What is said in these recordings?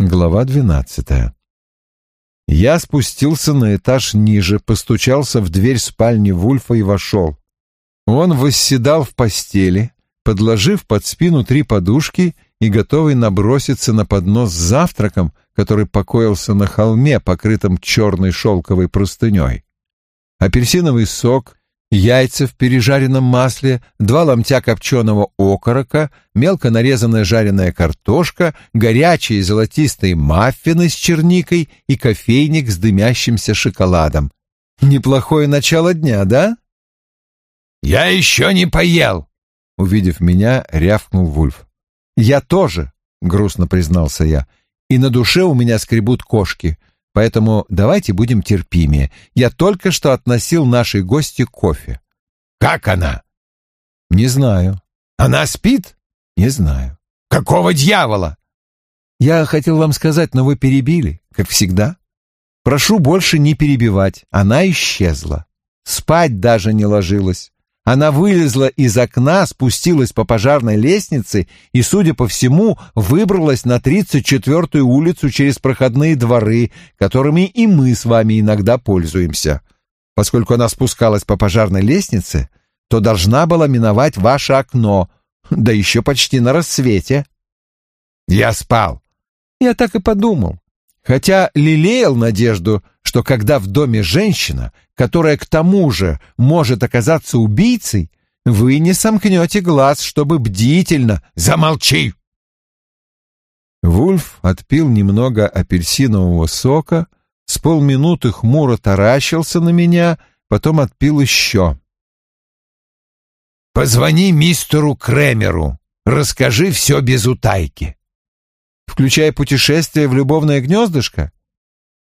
Глава двенадцатая. Я спустился на этаж ниже, постучался в дверь спальни Вульфа и вошел. Он восседал в постели, подложив под спину три подушки и готовый наброситься на поднос с завтраком, который покоился на холме, покрытом черной шелковой простыней. Апельсиновый сок, яйца в пережаренном масле, два ломтя копченого окорока, мелко нарезанная жареная картошка, горячие золотистые маффины с черникой и кофейник с дымящимся шоколадом. Неплохое начало дня, да? «Я еще не поел!» Увидев меня, рявкнул Вульф. «Я тоже», — грустно признался я, — «и на душе у меня скребут кошки, поэтому давайте будем терпимее. Я только что относил нашей гости кофе». «Как она?» «Не знаю». «Она спит?» «Не знаю». «Какого дьявола?» «Я хотел вам сказать, но вы перебили, как всегда. Прошу больше не перебивать, она исчезла. Спать даже не ложилась. Она вылезла из окна, спустилась по пожарной лестнице и, судя по всему, выбралась на 34-ю улицу через проходные дворы, которыми и мы с вами иногда пользуемся. Поскольку она спускалась по пожарной лестнице, то должна была миновать ваше окно, да еще почти на рассвете. Я спал. Я так и подумал. Хотя лелеял надежду, что когда в доме женщина, которая к тому же может оказаться убийцей, вы не сомкнете глаз, чтобы бдительно... Замолчи! Вульф отпил немного апельсинового сока, с полминуты хмуро таращился на меня, потом отпил еще. «Позвони мистеру Кремеру, расскажи все без утайки». «Включая путешествие в любовное гнездышко?»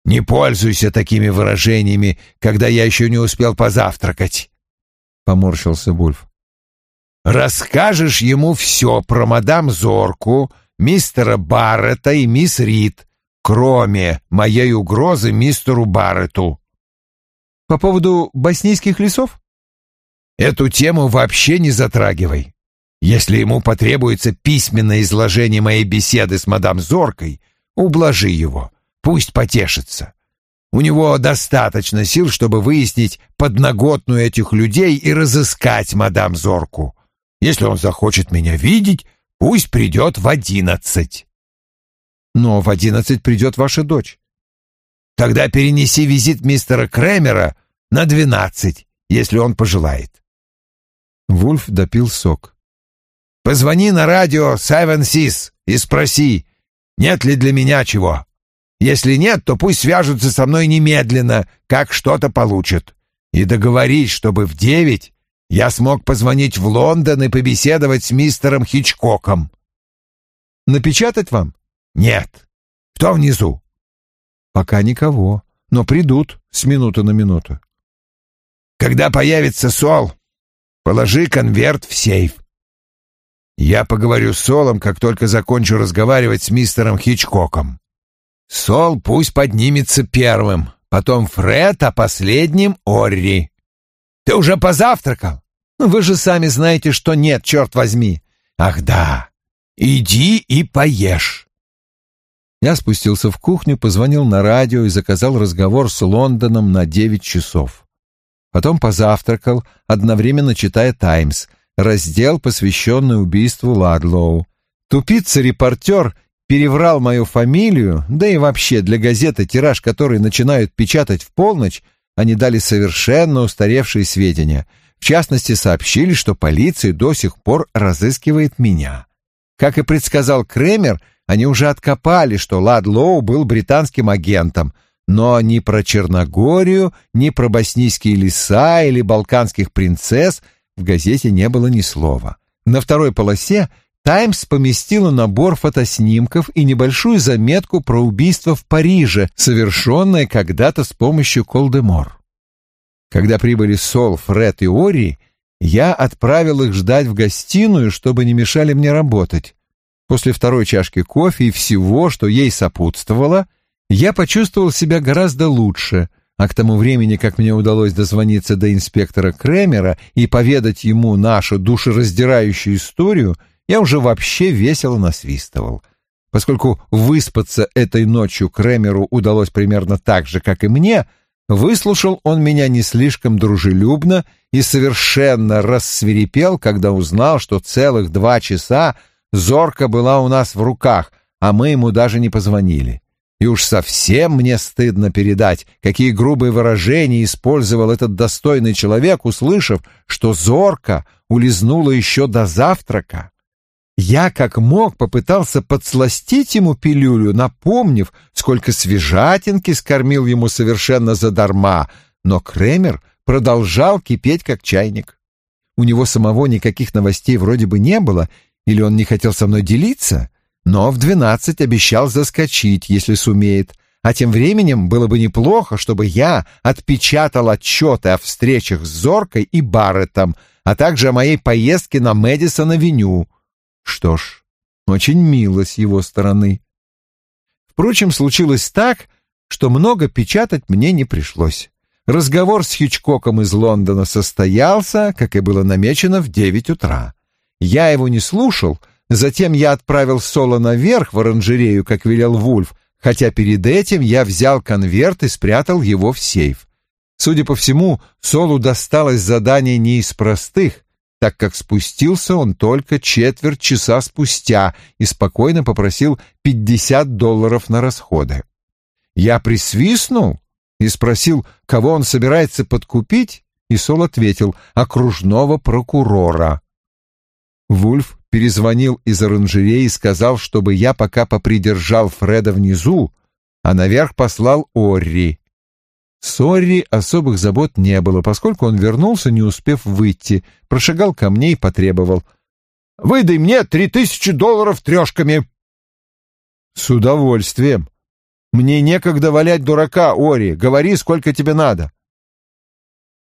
Не пользуйся такими выражениями, когда я еще не успел позавтракать. Поморщился Вульф. Расскажешь ему все про мадам Зорку, мистера Баррета и мисс Рид, кроме моей угрозы мистеру Баррету. По поводу боснийских лесов? Эту тему вообще не затрагивай. Если ему потребуется письменное изложение моей беседы с мадам Зоркой, ублажи его. Пусть потешится. У него достаточно сил, чтобы выяснить подноготную этих людей и разыскать мадам Зорку. Если он захочет меня видеть, пусть придет в одиннадцать. Но в одиннадцать придет ваша дочь. Тогда перенеси визит мистера Кремера на двенадцать, если он пожелает. Вульф допил сок. Позвони на радио Севен Сис и спроси, нет ли для меня чего. Если нет, то пусть свяжутся со мной немедленно, как что-то получат. И договорись, чтобы в девять я смог позвонить в Лондон и побеседовать с мистером Хичкоком. Напечатать вам? Нет. Кто внизу? Пока никого, но придут с минуты на минуту. Когда появится Сол, положи конверт в сейф. Я поговорю с Солом, как только закончу разговаривать с мистером Хичкоком. Сол пусть поднимется первым, потом Фред, а последним Орри. Ты уже позавтракал? Вы же сами знаете, что нет, черт возьми. Ах да, иди и поешь. Я спустился в кухню, позвонил на радио и заказал разговор с Лондоном на девять часов. Потом позавтракал, одновременно читая «Таймс», раздел, посвященный убийству Ладлоу. Тупица-репортер переврал мою фамилию, да и вообще для газеты, тираж который начинают печатать в полночь, они дали совершенно устаревшие сведения. В частности, сообщили, что полиция до сих пор разыскивает меня. Как и предсказал Кремер, они уже откопали, что Ладлоу был британским агентом, но ни про Черногорию, ни про боснийские леса или балканских принцесс в газете не было ни слова. На второй полосе «Таймс» поместила набор фотоснимков и небольшую заметку про убийство в Париже, совершенное когда-то с помощью Колдемор. Когда прибыли Сол, Фред и Ори, я отправил их ждать в гостиную, чтобы не мешали мне работать. После второй чашки кофе и всего, что ей сопутствовало, я почувствовал себя гораздо лучше, а к тому времени, как мне удалось дозвониться до инспектора Кремера и поведать ему нашу душераздирающую историю — я уже вообще весело насвистывал. Поскольку выспаться этой ночью Кремеру удалось примерно так же, как и мне, выслушал он меня не слишком дружелюбно и совершенно рассверепел, когда узнал, что целых два часа зорка была у нас в руках, а мы ему даже не позвонили. И уж совсем мне стыдно передать, какие грубые выражения использовал этот достойный человек, услышав, что зорка улизнула еще до завтрака. Я как мог попытался подсластить ему пилюлю, напомнив, сколько свежатинки скормил ему совершенно задарма, но Кремер продолжал кипеть как чайник. У него самого никаких новостей вроде бы не было, или он не хотел со мной делиться — но в двенадцать обещал заскочить, если сумеет. А тем временем было бы неплохо, чтобы я отпечатал отчеты о встречах с Зоркой и Барреттом, а также о моей поездке на Мэдисон-авеню. Что ж, очень мило с его стороны. Впрочем, случилось так, что много печатать мне не пришлось. Разговор с Хичкоком из Лондона состоялся, как и было намечено, в девять утра. Я его не слушал — Затем я отправил Соло наверх в оранжерею, как велел Вульф, хотя перед этим я взял конверт и спрятал его в сейф. Судя по всему, Солу досталось задание не из простых, так как спустился он только четверть часа спустя и спокойно попросил 50 долларов на расходы. Я присвистнул и спросил, кого он собирается подкупить, и Сол ответил «окружного прокурора». Вульф перезвонил из оранжереи и сказал, чтобы я пока попридержал Фреда внизу, а наверх послал Орри. С Орри особых забот не было, поскольку он вернулся, не успев выйти, прошагал ко мне и потребовал. «Выдай мне три тысячи долларов трешками!» «С удовольствием. Мне некогда валять дурака, Ори. Говори, сколько тебе надо».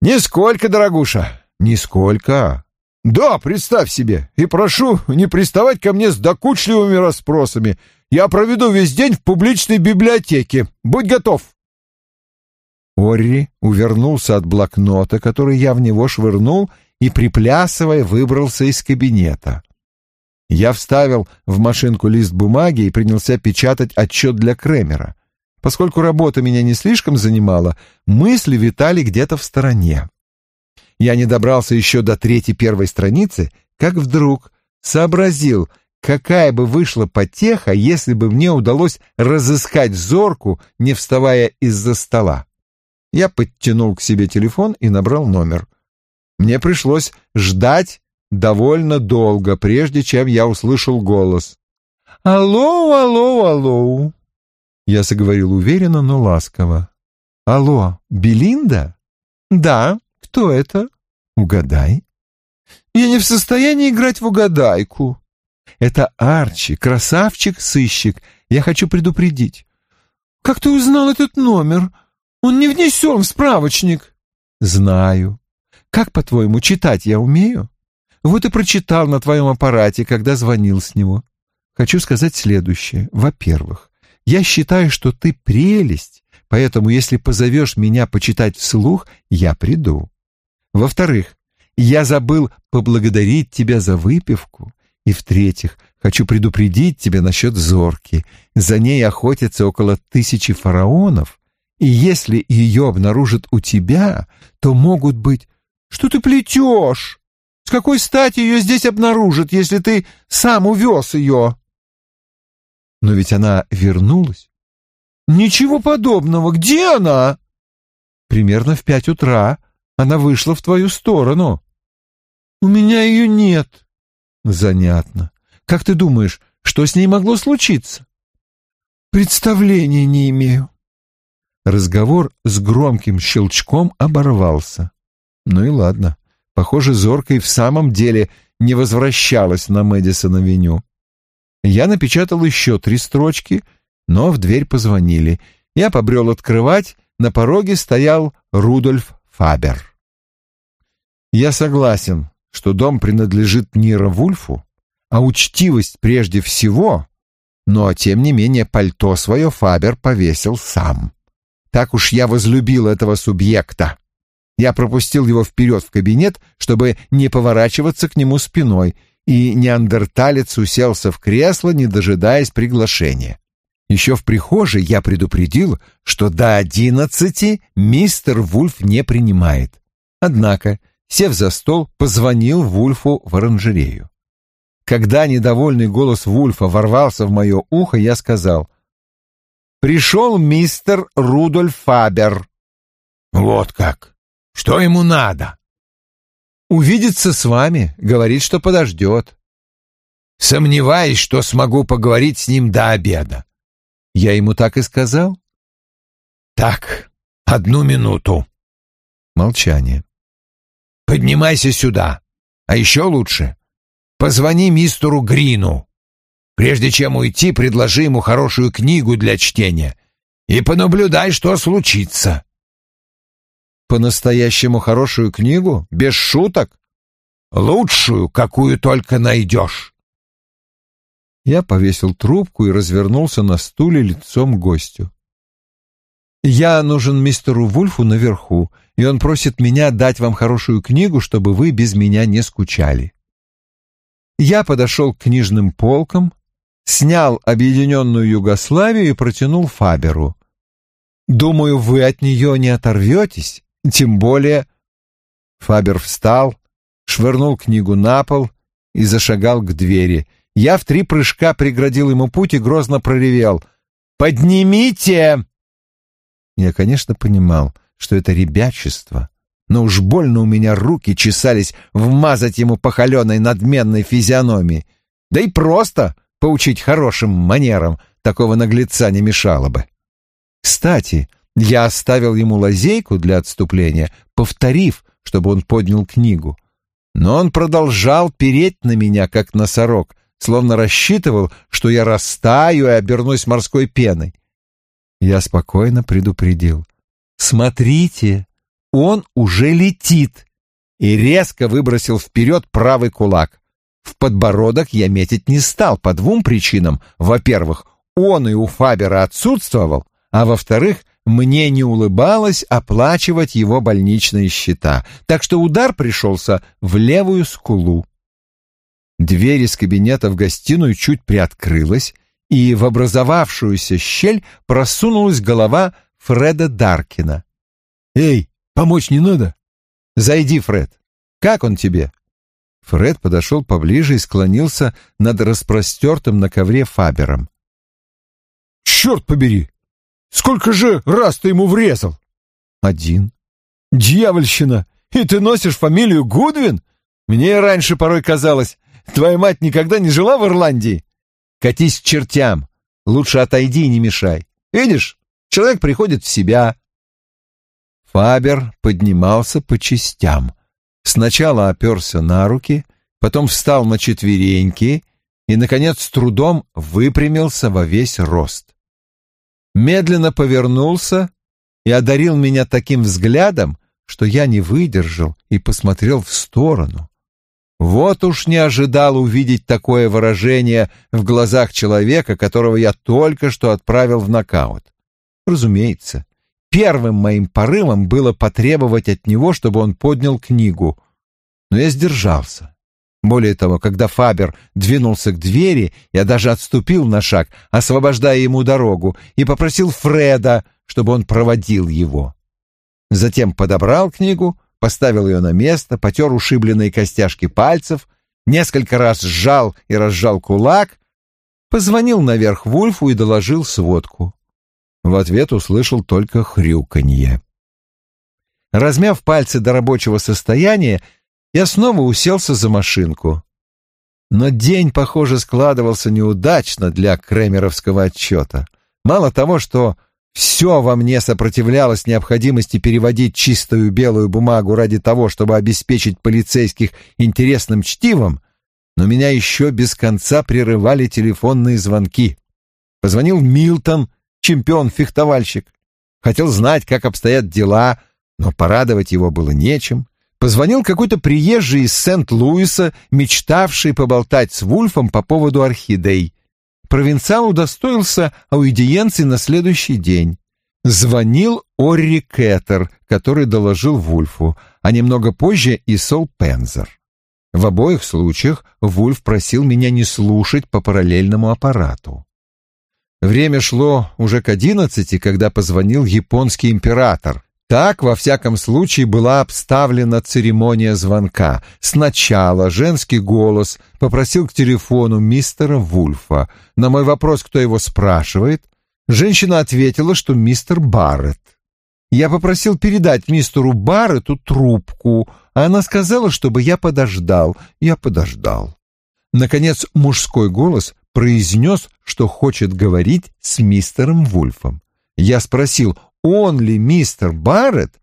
«Нисколько, дорогуша, нисколько. «Да, представь себе, и прошу не приставать ко мне с докучливыми расспросами. Я проведу весь день в публичной библиотеке. Будь готов!» Орри увернулся от блокнота, который я в него швырнул, и, приплясывая, выбрался из кабинета. Я вставил в машинку лист бумаги и принялся печатать отчет для Кремера. Поскольку работа меня не слишком занимала, мысли витали где-то в стороне. Я не добрался еще до третьей первой страницы, как вдруг сообразил, какая бы вышла потеха, если бы мне удалось разыскать зорку, не вставая из-за стола. Я подтянул к себе телефон и набрал номер. Мне пришлось ждать довольно долго, прежде чем я услышал голос. «Алло, алло, алло!» Я заговорил уверенно, но ласково. «Алло, Белинда?» «Да, кто это?» «Угадай». «Я не в состоянии играть в угадайку». «Это Арчи, красавчик-сыщик. Я хочу предупредить». «Как ты узнал этот номер? Он не внесен в справочник». «Знаю. Как, по-твоему, читать я умею?» «Вот и прочитал на твоем аппарате, когда звонил с него. Хочу сказать следующее. Во-первых, я считаю, что ты прелесть, поэтому если позовешь меня почитать вслух, я приду. Во-вторых, я забыл поблагодарить тебя за выпивку. И в-третьих, хочу предупредить тебя насчет зорки. За ней охотятся около тысячи фараонов, и если ее обнаружат у тебя, то могут быть... Что ты плетешь? С какой стати ее здесь обнаружат, если ты сам увез ее? Но ведь она вернулась. Ничего подобного. Где она? Примерно в пять утра она вышла в твою сторону. У меня ее нет. Занятно. Как ты думаешь, что с ней могло случиться? Представления не имею. Разговор с громким щелчком оборвался. Ну и ладно. Похоже, Зорка и в самом деле не возвращалась на Мэдисон-авеню. Я напечатал еще три строчки, но в дверь позвонили. Я побрел открывать, на пороге стоял Рудольф Фабер. Я согласен, что дом принадлежит Нира Вульфу, а учтивость прежде всего, но, тем не менее, пальто свое Фабер повесил сам. Так уж я возлюбил этого субъекта. Я пропустил его вперед в кабинет, чтобы не поворачиваться к нему спиной, и неандерталец уселся в кресло, не дожидаясь приглашения. Еще в прихожей я предупредил, что до одиннадцати мистер Вульф не принимает. Однако, сев за стол, позвонил Вульфу в оранжерею. Когда недовольный голос Вульфа ворвался в мое ухо, я сказал «Пришел мистер Рудольф Фабер». «Вот как! Что ему надо?» «Увидеться с вами, говорит, что подождет». «Сомневаюсь, что смогу поговорить с ним до обеда». «Я ему так и сказал?» «Так, одну минуту». Молчание. «Поднимайся сюда. А еще лучше, позвони мистеру Грину. Прежде чем уйти, предложи ему хорошую книгу для чтения и понаблюдай, что случится». «По-настоящему хорошую книгу? Без шуток?» «Лучшую, какую только найдешь». Я повесил трубку и развернулся на стуле лицом к гостю. «Я нужен мистеру Вульфу наверху, и он просит меня дать вам хорошую книгу, чтобы вы без меня не скучали». Я подошел к книжным полкам, снял объединенную Югославию и протянул Фаберу. «Думаю, вы от нее не оторветесь, тем более...» Фабер встал, швырнул книгу на пол и зашагал к двери. Я в три прыжка преградил ему путь и грозно проревел. «Поднимите!» Я, конечно, понимал, что это ребячество, но уж больно у меня руки чесались вмазать ему по надменной физиономии. Да и просто поучить хорошим манерам такого наглеца не мешало бы. Кстати, я оставил ему лазейку для отступления, повторив, чтобы он поднял книгу. Но он продолжал переть на меня, как носорог, словно рассчитывал, что я растаю и обернусь морской пеной. Я спокойно предупредил. «Смотрите, он уже летит!» И резко выбросил вперед правый кулак. В подбородок я метить не стал по двум причинам. Во-первых, он и у Фабера отсутствовал, а во-вторых, мне не улыбалось оплачивать его больничные счета, так что удар пришелся в левую скулу. Дверь из кабинета в гостиную чуть приоткрылась, и в образовавшуюся щель просунулась голова Фреда Даркина. «Эй, помочь не надо?» «Зайди, Фред. Как он тебе?» Фред подошел поближе и склонился над распростертым на ковре Фабером. «Черт побери! Сколько же раз ты ему врезал?» «Один». «Дьявольщина! И ты носишь фамилию Гудвин? Мне раньше порой казалось, Твоя мать никогда не жила в Ирландии? Катись к чертям. Лучше отойди и не мешай. Видишь, человек приходит в себя. Фабер поднимался по частям. Сначала оперся на руки, потом встал на четвереньки и, наконец, с трудом выпрямился во весь рост. Медленно повернулся и одарил меня таким взглядом, что я не выдержал и посмотрел в сторону. Вот уж не ожидал увидеть такое выражение в глазах человека, которого я только что отправил в нокаут. Разумеется, первым моим порывом было потребовать от него, чтобы он поднял книгу, но я сдержался. Более того, когда Фабер двинулся к двери, я даже отступил на шаг, освобождая ему дорогу, и попросил Фреда, чтобы он проводил его. Затем подобрал книгу, поставил ее на место, потер ушибленные костяшки пальцев, несколько раз сжал и разжал кулак, позвонил наверх Вульфу и доложил сводку. В ответ услышал только хрюканье. Размяв пальцы до рабочего состояния, я снова уселся за машинку. Но день, похоже, складывался неудачно для кремеровского отчета. Мало того, что все во мне сопротивлялось необходимости переводить чистую белую бумагу ради того, чтобы обеспечить полицейских интересным чтивом, но меня еще без конца прерывали телефонные звонки. Позвонил Милтон, чемпион-фехтовальщик. Хотел знать, как обстоят дела, но порадовать его было нечем. Позвонил какой-то приезжий из Сент-Луиса, мечтавший поболтать с Вульфом по поводу орхидей провинциал удостоился аудиенции на следующий день. Звонил Орри Кеттер, который доложил Вульфу, а немного позже и Сол Пензер. В обоих случаях Вульф просил меня не слушать по параллельному аппарату. Время шло уже к одиннадцати, когда позвонил японский император. Так, во всяком случае, была обставлена церемония звонка. Сначала женский голос попросил к телефону мистера Вульфа. На мой вопрос, кто его спрашивает, женщина ответила, что мистер Барретт. Я попросил передать мистеру Барретту трубку, а она сказала, чтобы я подождал. Я подождал. Наконец мужской голос произнес, что хочет говорить с мистером Вульфом. Я спросил, он ли мистер Барретт,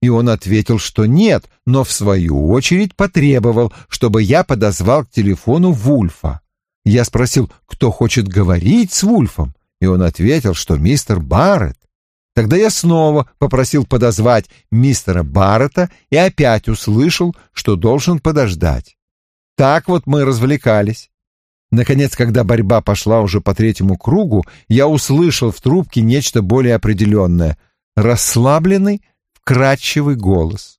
и он ответил, что нет, но в свою очередь потребовал, чтобы я подозвал к телефону Вульфа. Я спросил, кто хочет говорить с Вульфом, и он ответил, что мистер Барретт. Тогда я снова попросил подозвать мистера Баррета и опять услышал, что должен подождать. Так вот мы развлекались. Наконец, когда борьба пошла уже по третьему кругу, я услышал в трубке нечто более определенное — расслабленный, вкрадчивый голос.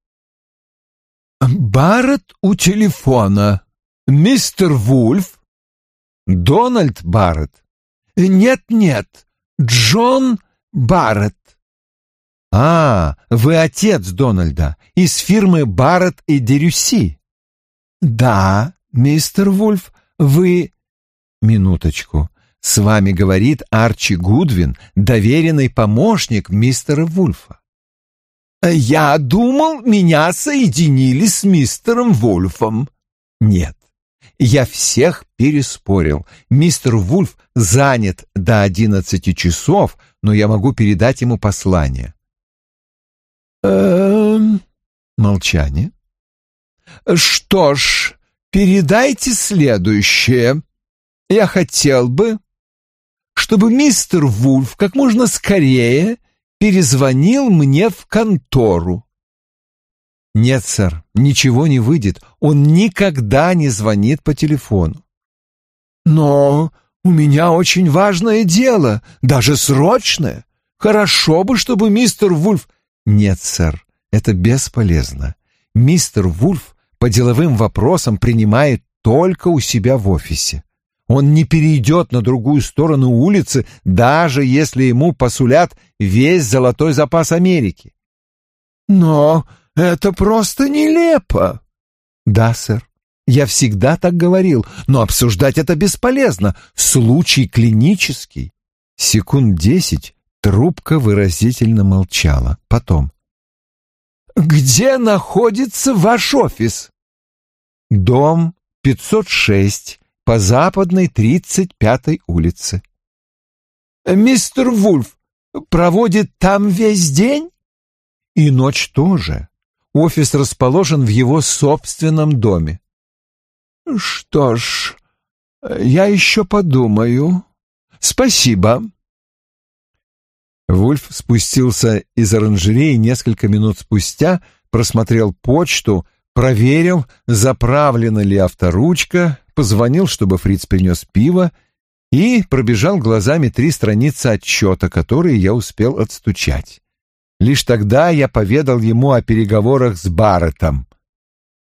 «Барретт у телефона. Мистер Вульф?» «Дональд Барретт?» «Нет-нет, Джон Барретт». «А, вы отец Дональда из фирмы Барретт и Дерюси?» «Да, мистер Вульф, вы...» «Минуточку. С вами говорит Арчи Гудвин, доверенный помощник мистера Вульфа». «Я думал, меня соединили с мистером Вульфом». «Нет, я всех переспорил. Мистер Вульф занят до одиннадцати часов, но я могу передать ему послание». «Эм...» Молчание. «Что ж, передайте следующее. Я хотел бы, чтобы мистер Вульф как можно скорее перезвонил мне в контору». «Нет, сэр, ничего не выйдет. Он никогда не звонит по телефону». «Но у меня очень важное дело, даже срочное. Хорошо бы, чтобы мистер Вульф «Нет, сэр, это бесполезно. Мистер Вульф по деловым вопросам принимает только у себя в офисе. Он не перейдет на другую сторону улицы, даже если ему посулят весь золотой запас Америки». «Но это просто нелепо!» «Да, сэр, я всегда так говорил, но обсуждать это бесполезно. Случай клинический». Секунд десять Трубка выразительно молчала. Потом. «Где находится ваш офис?» «Дом 506 по западной 35-й улице». «Мистер Вульф проводит там весь день?» «И ночь тоже. Офис расположен в его собственном доме». «Что ж, я еще подумаю. Спасибо». Вульф спустился из оранжереи несколько минут спустя, просмотрел почту, проверил, заправлена ли авторучка, позвонил, чтобы Фриц принес пиво, и пробежал глазами три страницы отчета, которые я успел отстучать. Лишь тогда я поведал ему о переговорах с Барреттом.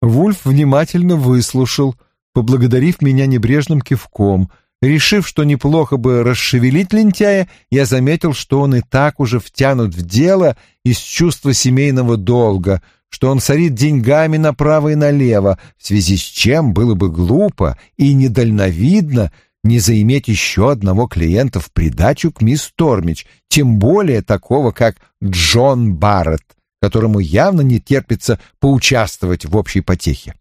Вульф внимательно выслушал, поблагодарив меня небрежным кивком — Решив, что неплохо бы расшевелить лентяя, я заметил, что он и так уже втянут в дело из чувства семейного долга, что он сорит деньгами направо и налево, в связи с чем было бы глупо и недальновидно не заиметь еще одного клиента в придачу к мисс Тормич, тем более такого, как Джон Барретт, которому явно не терпится поучаствовать в общей потехе.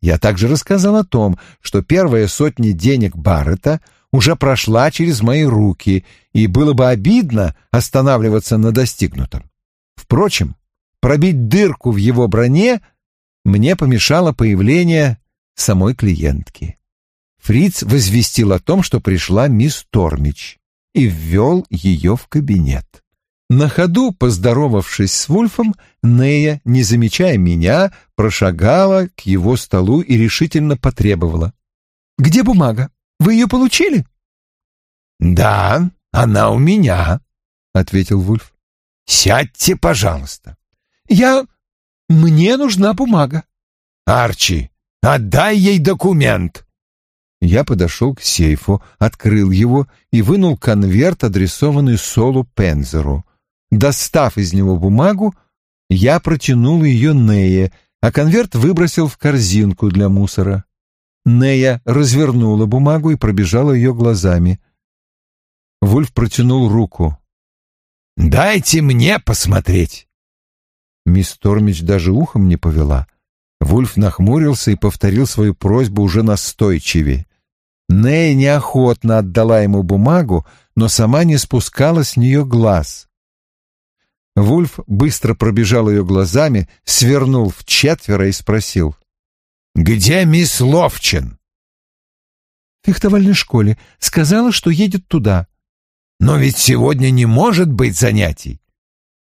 Я также рассказал о том, что первая сотня денег Баррета уже прошла через мои руки, и было бы обидно останавливаться на достигнутом. Впрочем, пробить дырку в его броне мне помешало появление самой клиентки. Фриц возвестил о том, что пришла мисс Тормич, и ввел ее в кабинет. На ходу, поздоровавшись с Вульфом, Нея, не замечая меня, прошагала к его столу и решительно потребовала. «Где бумага? Вы ее получили?» «Да, она у меня», — ответил Вульф. «Сядьте, пожалуйста». «Я... Мне нужна бумага». «Арчи, Отдай ей документ!» Я подошел к сейфу, открыл его и вынул конверт, адресованный Солу Пензеру. Достав из него бумагу, я протянул ее Нее, а конверт выбросил в корзинку для мусора. Нея развернула бумагу и пробежала ее глазами. Вульф протянул руку. «Дайте мне посмотреть!» Мисс Тормич даже ухом не повела. Вульф нахмурился и повторил свою просьбу уже настойчивее. Нея неохотно отдала ему бумагу, но сама не спускала с нее глаз. Вульф быстро пробежал ее глазами, свернул в четверо и спросил. «Где мисс Ловчин?» «В фехтовальной школе. Сказала, что едет туда». «Но ведь сегодня не может быть занятий».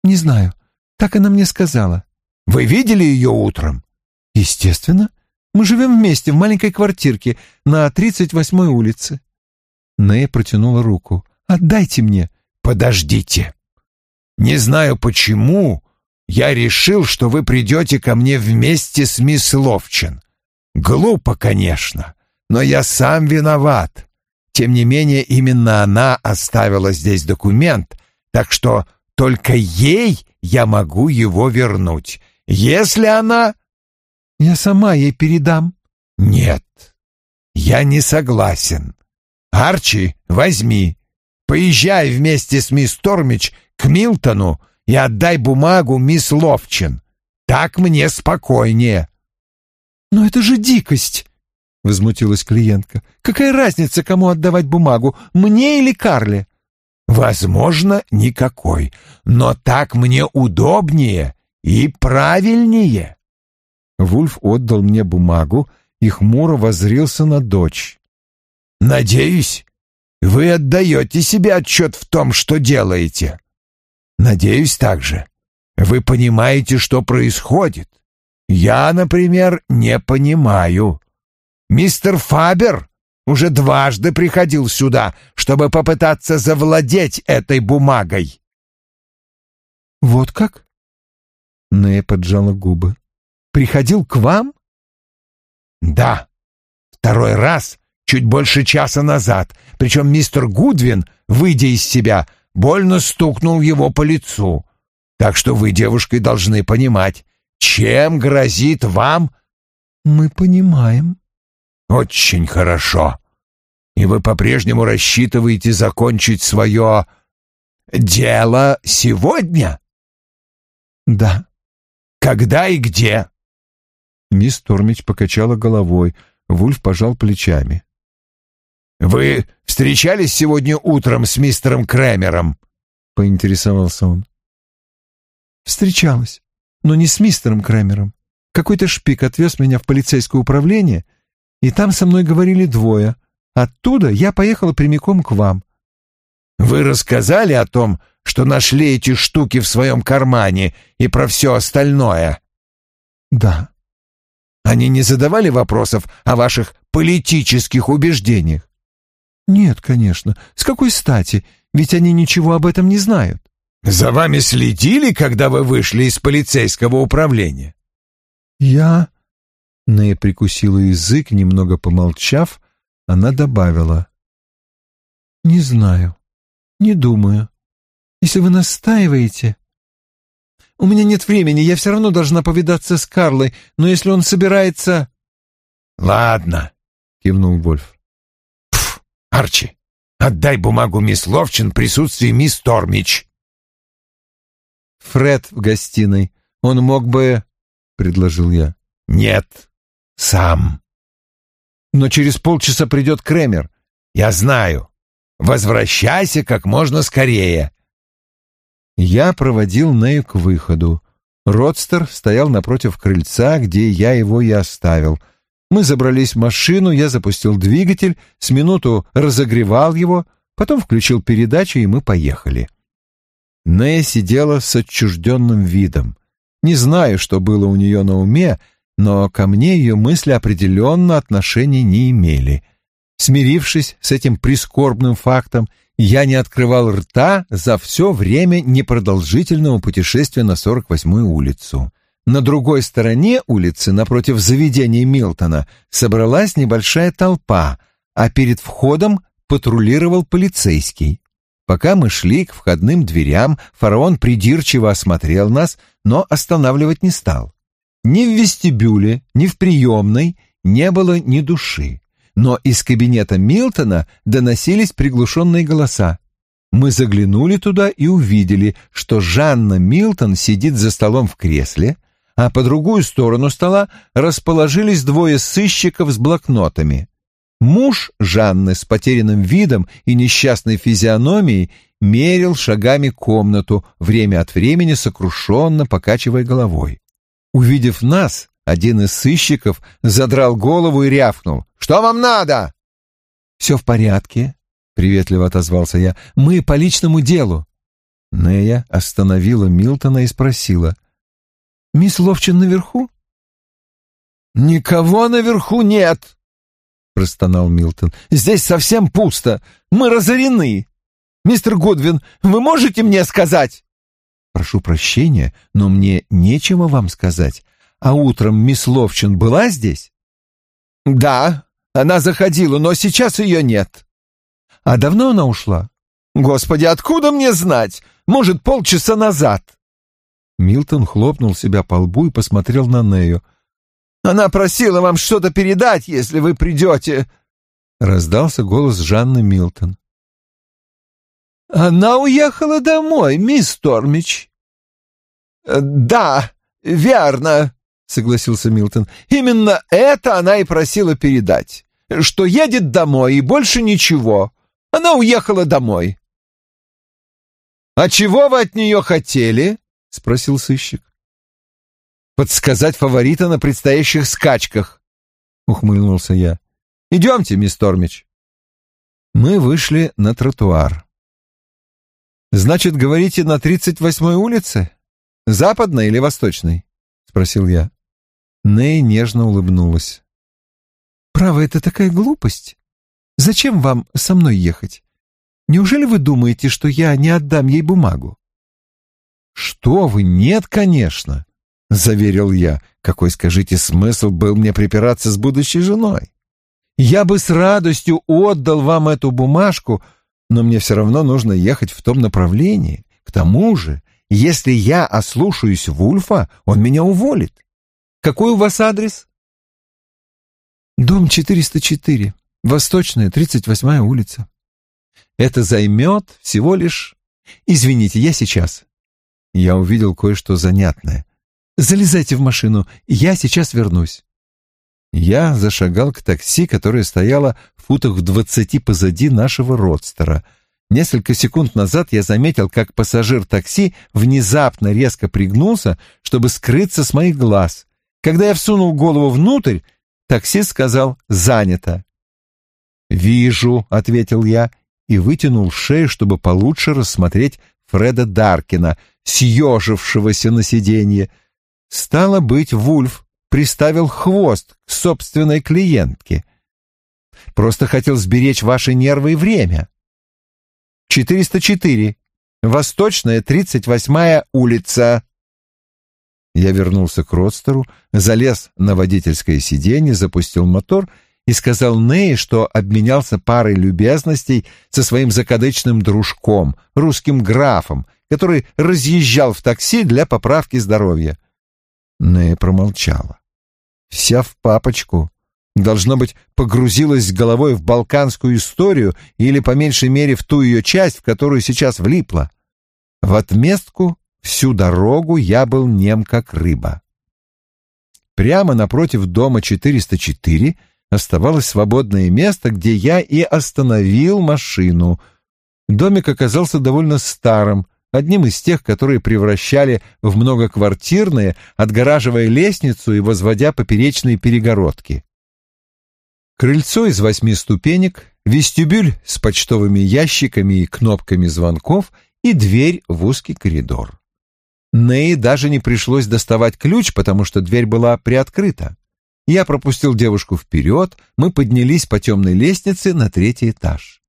«Не знаю. Так она мне сказала». «Вы видели ее утром?» «Естественно. Мы живем вместе в маленькой квартирке на 38-й улице». Нея протянула руку. «Отдайте мне». «Подождите. Не знаю почему, я решил, что вы придете ко мне вместе с мисс Ловчин. Глупо, конечно, но я сам виноват. Тем не менее, именно она оставила здесь документ, так что только ей я могу его вернуть. Если она... Я сама ей передам. Нет, я не согласен. Арчи, возьми. Поезжай вместе с мисс Тормич к Милтону и отдай бумагу мисс Ловчин. Так мне спокойнее. «Но это же дикость!» — возмутилась клиентка. «Какая разница, кому отдавать бумагу, мне или Карле?» «Возможно, никакой, но так мне удобнее и правильнее». Вульф отдал мне бумагу и хмуро воззрился на дочь. «Надеюсь, вы отдаете себе отчет в том, что делаете. Надеюсь также, вы понимаете, что происходит. Я, например, не понимаю. Мистер Фабер уже дважды приходил сюда, чтобы попытаться завладеть этой бумагой. Вот как? Нея поджала губы. Приходил к вам? Да. Второй раз чуть больше часа назад. Причем мистер Гудвин, выйдя из себя, больно стукнул его по лицу. Так что вы, девушкой, должны понимать, чем грозит вам? Мы понимаем. Очень хорошо. И вы по-прежнему рассчитываете закончить свое дело сегодня? Да. Когда и где? Мисс Тормич покачала головой, Вульф пожал плечами. «Вы встречались сегодня утром с мистером Крэмером?» — поинтересовался он. «Встречалась но не с мистером Крэмером. Какой-то шпик отвез меня в полицейское управление, и там со мной говорили двое. Оттуда я поехала прямиком к вам. Вы рассказали о том, что нашли эти штуки в своем кармане и про все остальное? Да. Они не задавали вопросов о ваших политических убеждениях? Нет, конечно. С какой стати? Ведь они ничего об этом не знают. За вами следили, когда вы вышли из полицейского управления? Я... Нея прикусила язык, немного помолчав, она добавила. Не знаю, не думаю. Если вы настаиваете... У меня нет времени, я все равно должна повидаться с Карлой, но если он собирается... Ладно, кивнул Вольф. Пф, Арчи, отдай бумагу мисс Ловчин в присутствии мисс Тормич. Фред в гостиной. Он мог бы...» — предложил я. «Нет, сам». «Но через полчаса придет Кремер». «Я знаю. Возвращайся как можно скорее». Я проводил Нею к выходу. Родстер стоял напротив крыльца, где я его и оставил. Мы забрались в машину, я запустил двигатель, с минуту разогревал его, потом включил передачу, и мы поехали. Нея сидела с отчужденным видом. Не знаю, что было у нее на уме, но ко мне ее мысли определенно отношения не имели. Смирившись с этим прискорбным фактом, я не открывал рта за все время непродолжительного путешествия на 48-ю улицу. на другой стороне улицы, напротив заведения Милтона, собралась небольшая толпа, а перед входом патрулировал полицейский. Пока мы шли к входным дверям, фараон придирчиво осмотрел нас, но останавливать не стал. Ни в вестибюле, ни в приемной не было ни души. Но из кабинета Милтона доносились приглушенные голоса. Мы заглянули туда и увидели, что Жанна Милтон сидит за столом в кресле, а по другую сторону стола расположились двое сыщиков с блокнотами. Муж Жанны с потерянным видом и несчастной физиономией мерил шагами комнату, время от времени сокрушенно покачивая головой. Увидев нас, один из сыщиков задрал голову и рявкнул. «Что вам надо?» «Все в порядке», — приветливо отозвался я. «Мы по личному делу». Нея остановила Милтона и спросила. «Мисс Ловчин наверху?» «Никого наверху нет», — простонал Милтон. «Здесь совсем пусто. Мы разорены. Мистер Гудвин, вы можете мне сказать?» «Прошу прощения, но мне нечего вам сказать. А утром мисс Ловчин была здесь?» «Да, она заходила, но сейчас ее нет». «А давно она ушла?» «Господи, откуда мне знать? Может, полчаса назад». Милтон хлопнул себя по лбу и посмотрел на Нею. «Она просила вам что-то передать, если вы придете», — раздался голос Жанны Милтон. «Она уехала домой, мисс Тормич». «Да, верно», — согласился Милтон. «Именно это она и просила передать, что едет домой и больше ничего. Она уехала домой». «А чего вы от нее хотели?» — спросил сыщик. «Подсказать фаворита на предстоящих скачках», — ухмыльнулся я. «Идемте, мисс Тормич». Мы вышли на тротуар. «Значит, говорите, на тридцать восьмой улице? Западной или восточной?» — спросил я. Ней нежно улыбнулась. «Право, это такая глупость. Зачем вам со мной ехать? Неужели вы думаете, что я не отдам ей бумагу?» «Что вы, нет, конечно», — заверил я. «Какой, скажите, смысл был мне припираться с будущей женой? Я бы с радостью отдал вам эту бумажку, но мне все равно нужно ехать в том направлении. К тому же, если я ослушаюсь Вульфа, он меня уволит. Какой у вас адрес? Дом 404, Восточная, 38-я улица. Это займет всего лишь... Извините, я сейчас. Я увидел кое-что занятное. Залезайте в машину, я сейчас вернусь. Я зашагал к такси, которое стояло в футах в двадцати позади нашего родстера. Несколько секунд назад я заметил, как пассажир такси внезапно резко пригнулся, чтобы скрыться с моих глаз. Когда я всунул голову внутрь, таксист сказал «занято». «Вижу», — ответил я и вытянул шею, чтобы получше рассмотреть Фреда Даркина, съежившегося на сиденье. Стало быть, Вульф приставил хвост к собственной клиентке. Просто хотел сберечь ваши нервы и время. 404. Восточная, 38-я улица. Я вернулся к родстеру, залез на водительское сиденье, запустил мотор и сказал Ней, что обменялся парой любезностей со своим закадычным дружком, русским графом, который разъезжал в такси для поправки здоровья. Нея промолчала. Вся в папочку. Должно быть, погрузилась головой в балканскую историю или, по меньшей мере, в ту ее часть, в которую сейчас влипла. В отместку Всю дорогу я был нем как рыба. Прямо напротив дома 404 оставалось свободное место, где я и остановил машину. Домик оказался довольно старым, одним из тех, которые превращали в многоквартирные, отгораживая лестницу и возводя поперечные перегородки. Крыльцо из восьми ступенек, вестибюль с почтовыми ящиками и кнопками звонков и дверь в узкий коридор. Ней даже не пришлось доставать ключ, потому что дверь была приоткрыта. Я пропустил девушку вперед, мы поднялись по темной лестнице на третий этаж.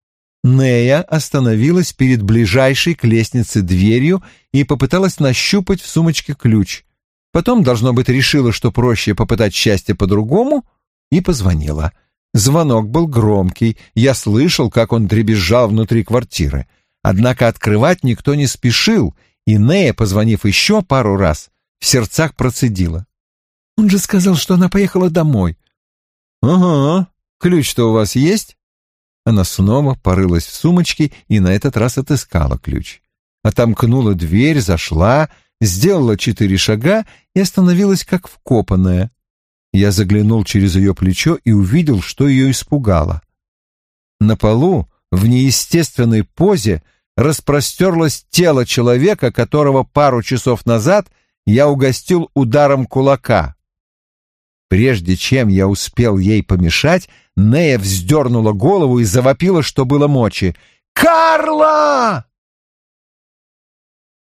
Нея остановилась перед ближайшей к лестнице дверью и попыталась нащупать в сумочке ключ. Потом, должно быть, решила, что проще попытать счастье по-другому, и позвонила. Звонок был громкий, я слышал, как он дребезжал внутри квартиры. Однако открывать никто не спешил, и Нея, позвонив еще пару раз, в сердцах процедила. «Он же сказал, что она поехала домой». «Ага, ключ-то у вас есть?» Она снова порылась в сумочке и на этот раз отыскала ключ. Отомкнула дверь, зашла, сделала четыре шага и остановилась как вкопанная. Я заглянул через ее плечо и увидел, что ее испугало. На полу, в неестественной позе, распростерлось тело человека, которого пару часов назад я угостил ударом кулака. Прежде чем я успел ей помешать, Нея вздернула голову и завопила, что было мочи. «Карла!»